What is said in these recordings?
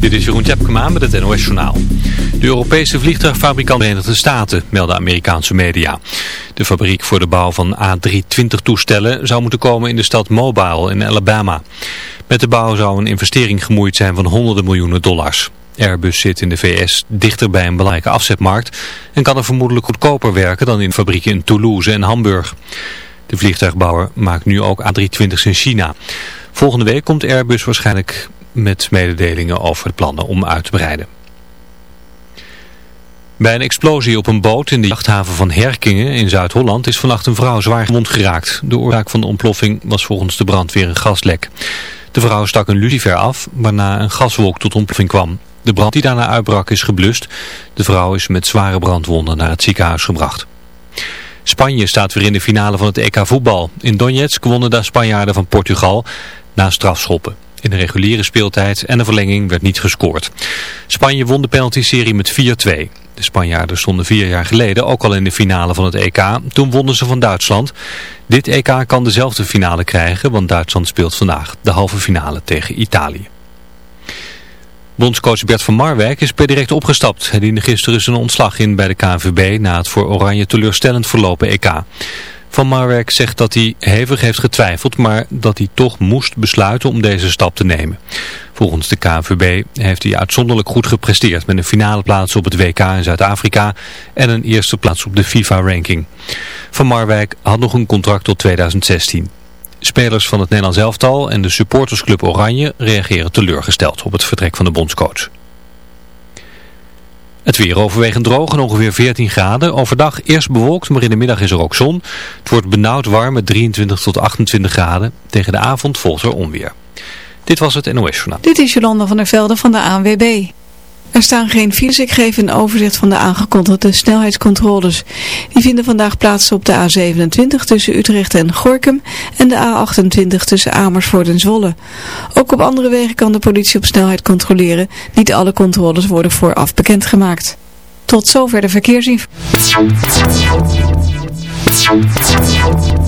Dit is Jeroen Tjepkema met het NOS Journaal. De Europese vliegtuigfabrikant Verenigde Staten, melden Amerikaanse media. De fabriek voor de bouw van A320-toestellen zou moeten komen in de stad Mobile in Alabama. Met de bouw zou een investering gemoeid zijn van honderden miljoenen dollars. Airbus zit in de VS dichter bij een belangrijke afzetmarkt en kan er vermoedelijk goedkoper werken dan in fabrieken in Toulouse en Hamburg. De vliegtuigbouwer maakt nu ook A320's in China. Volgende week komt Airbus waarschijnlijk met mededelingen over plannen om uit te breiden. Bij een explosie op een boot in de jachthaven van Herkingen in Zuid-Holland is vannacht een vrouw zwaar gewond geraakt. De oorzaak van de ontploffing was volgens de brandweer een gaslek. De vrouw stak een lucifer af, waarna een gaswolk tot ontploffing kwam. De brand die daarna uitbrak is geblust. De vrouw is met zware brandwonden naar het ziekenhuis gebracht. Spanje staat weer in de finale van het EK voetbal. In Donetsk wonnen de Spanjaarden van Portugal na strafschoppen. In de reguliere speeltijd en de verlenging werd niet gescoord. Spanje won de penalty-serie met 4-2. De Spanjaarden stonden vier jaar geleden ook al in de finale van het EK. Toen wonnen ze van Duitsland. Dit EK kan dezelfde finale krijgen, want Duitsland speelt vandaag de halve finale tegen Italië. Bondscoach Bert van Marwijk is per direct opgestapt. Hij diende gisteren zijn ontslag in bij de KNVB na het voor Oranje teleurstellend verlopen EK. Van Marwijk zegt dat hij hevig heeft getwijfeld, maar dat hij toch moest besluiten om deze stap te nemen. Volgens de KNVB heeft hij uitzonderlijk goed gepresteerd met een finale plaats op het WK in Zuid-Afrika en een eerste plaats op de FIFA-ranking. Van Marwijk had nog een contract tot 2016. Spelers van het Nederlands elftal en de supportersclub Oranje reageren teleurgesteld op het vertrek van de bondscoach. Het weer overwegend droog en ongeveer 14 graden. Overdag eerst bewolkt, maar in de middag is er ook zon. Het wordt benauwd warm met 23 tot 28 graden. Tegen de avond volgt er onweer. Dit was het NOS Journaal. Dit is Jolanda van der Velde van de ANWB. Er staan geen files. Ik geef een overzicht van de aangekondigde snelheidscontroles. Die vinden vandaag plaats op de A27 tussen Utrecht en Gorkum en de A28 tussen Amersfoort en Zwolle. Ook op andere wegen kan de politie op snelheid controleren. Niet alle controles worden vooraf bekendgemaakt. Tot zover de verkeersinformatie.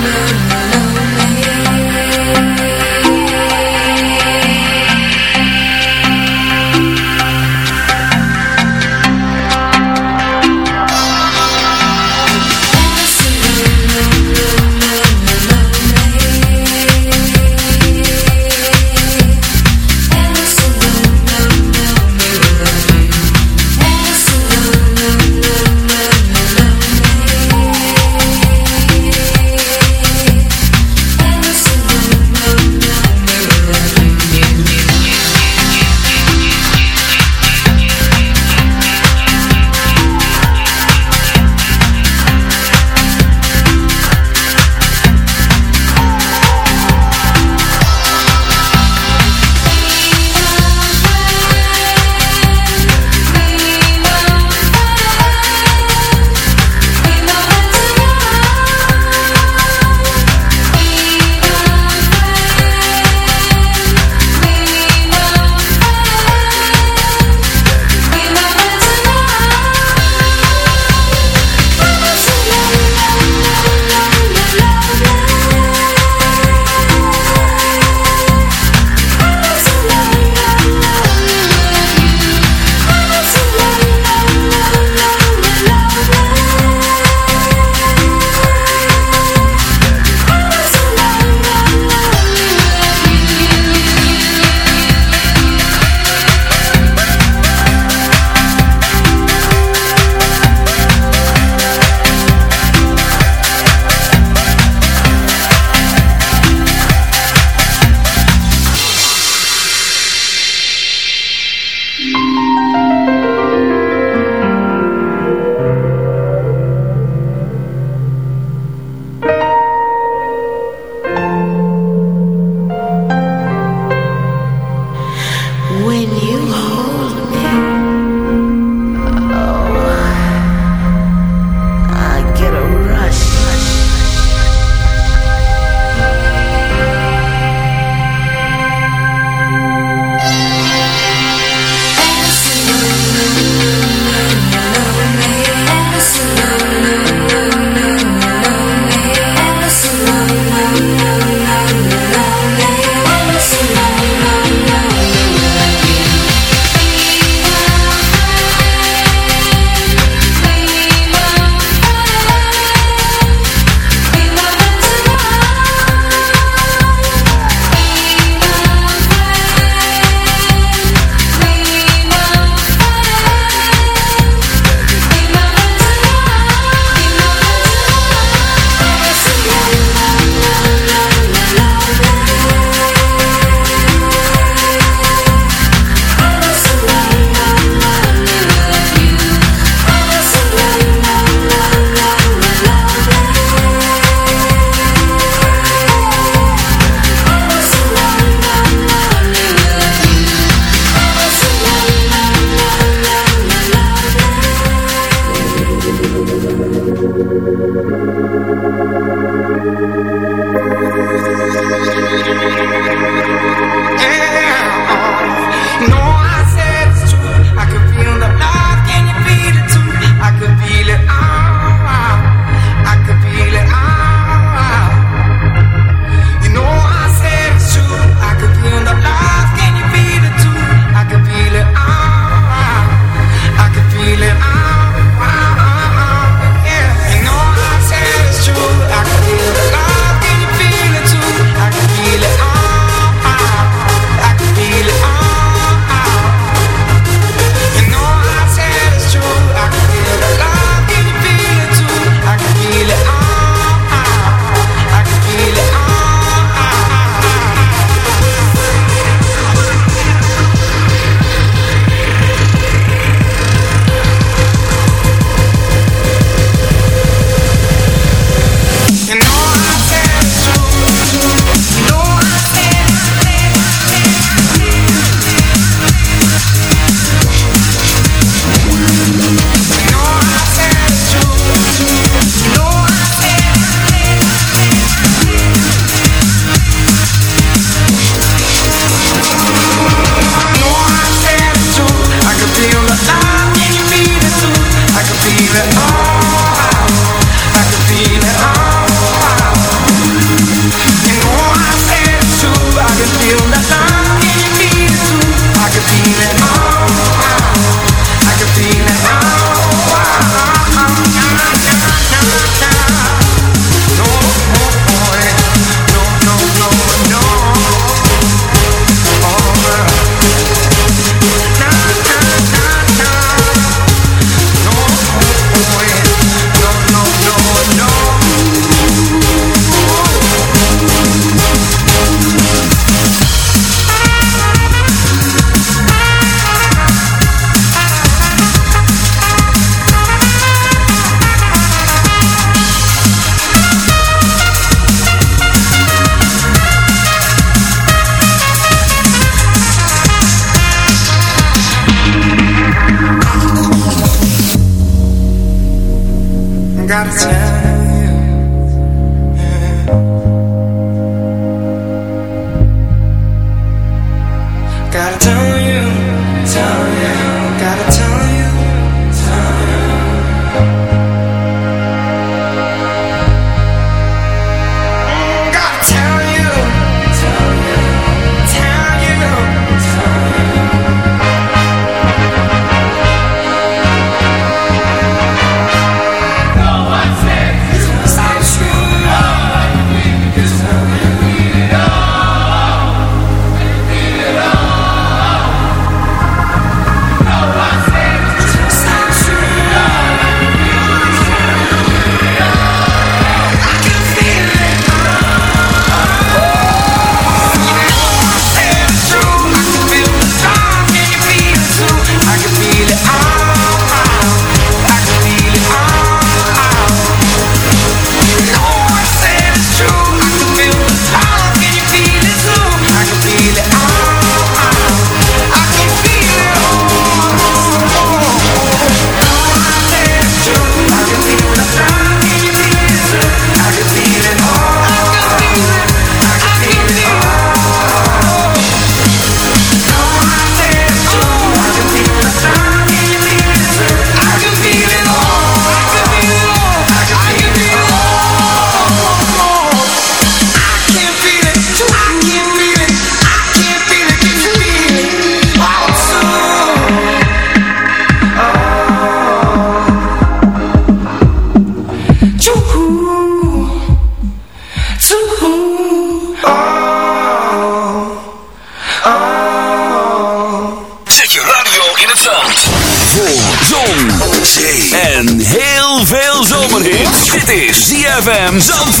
Give away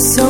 so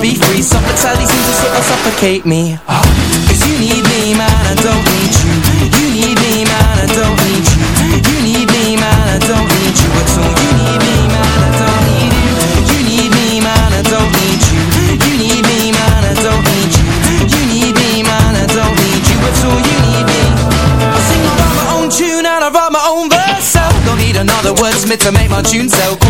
be free. Sally seems to sort of suffocate me. Cause you need me, man, I don't need you. You need me, man, I don't need you. You need me, man, I don't need you at all. You need me, man, I don't need you. You need me, man, I don't need you. You need me, man, I don't need you. You need me, man, I don't need you at all. You need me. I sing about my own tune and I write my own verse. So Don't need another wordsmith to make my tune sell. Call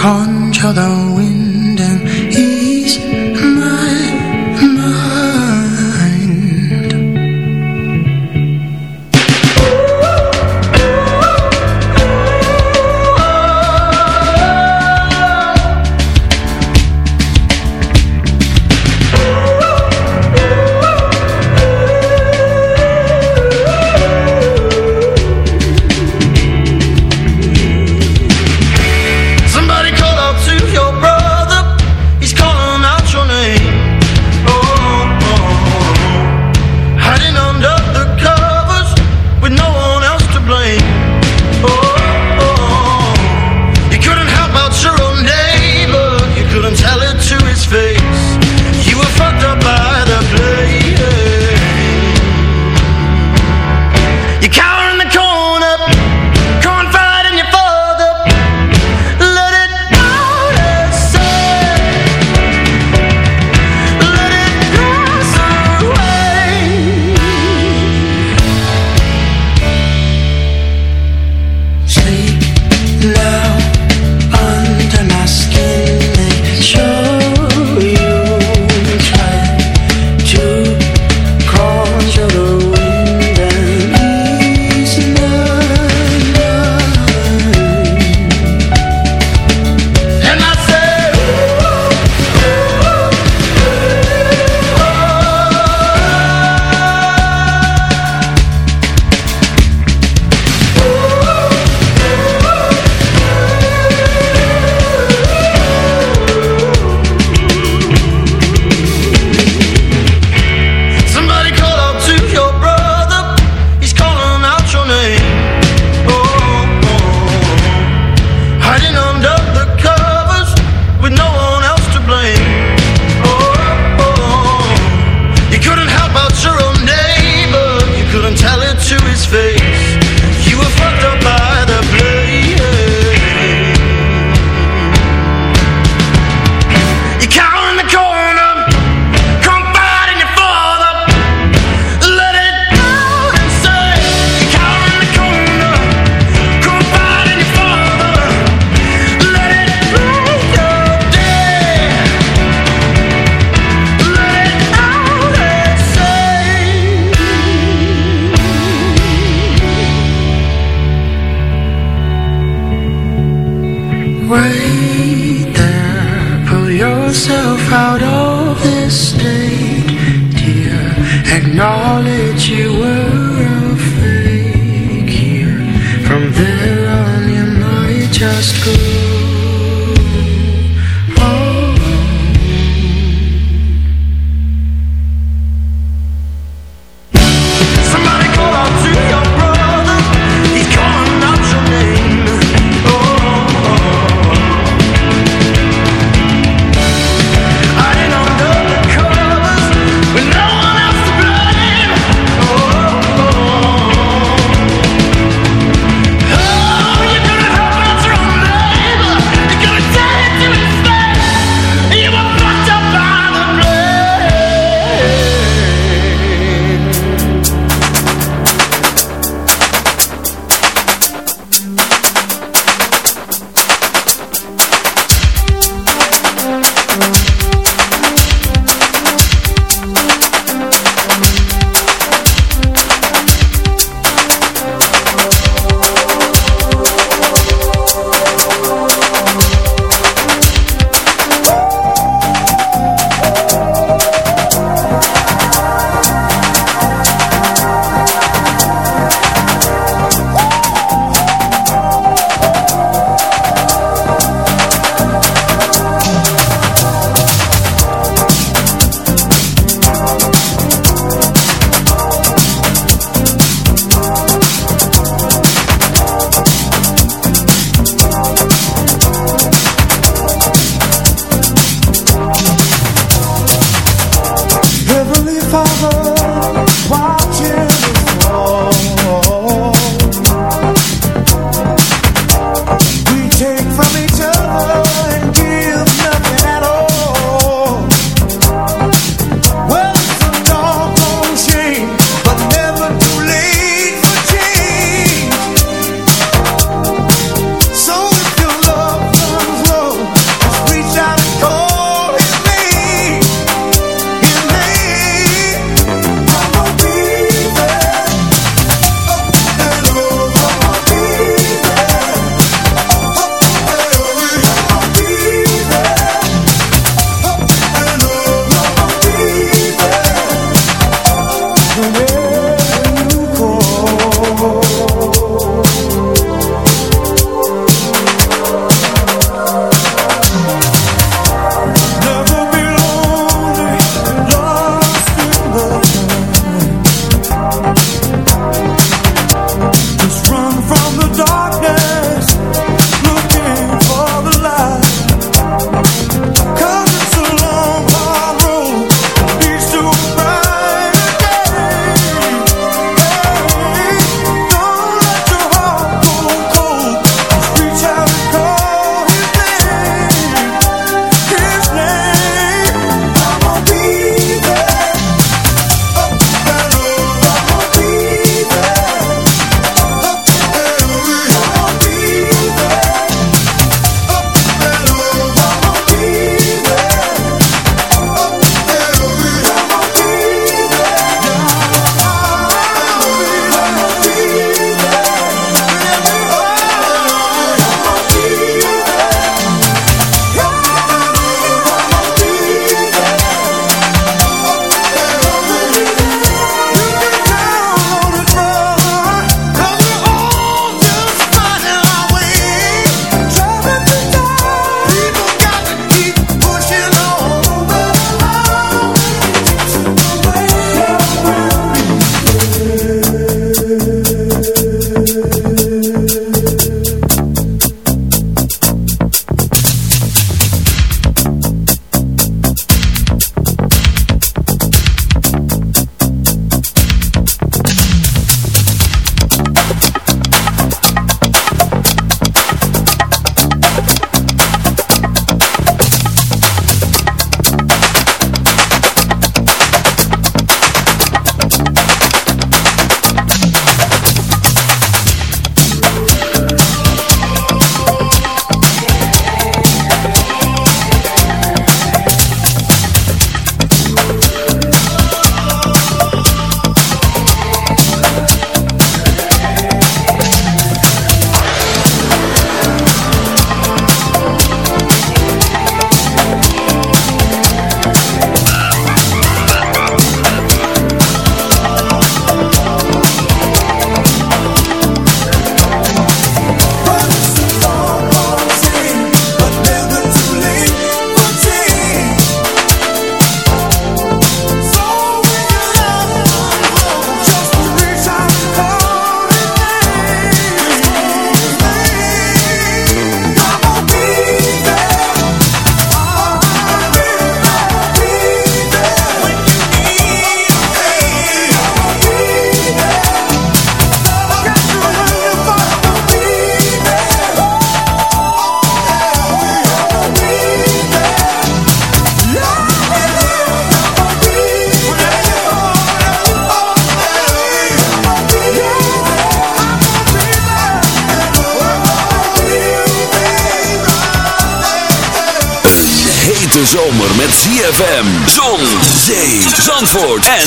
Conjure the wind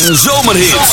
en zomerhits.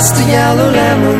just a yellow lemon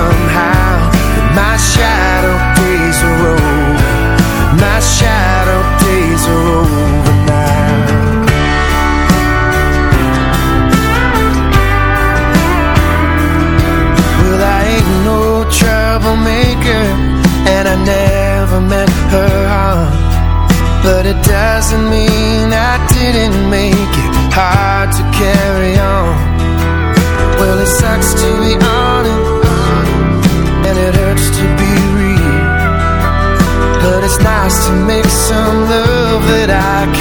somehow to make some love that I can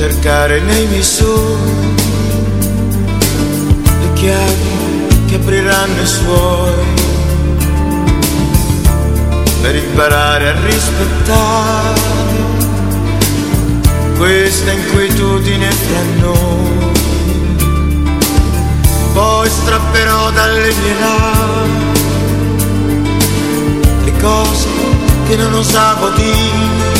cercare nei miei le chiavi che apriranno i suoi per imparare a rispettare questa inquietudine fra noi. Poi strapperò dalle mie labbra le cose che non osavo dire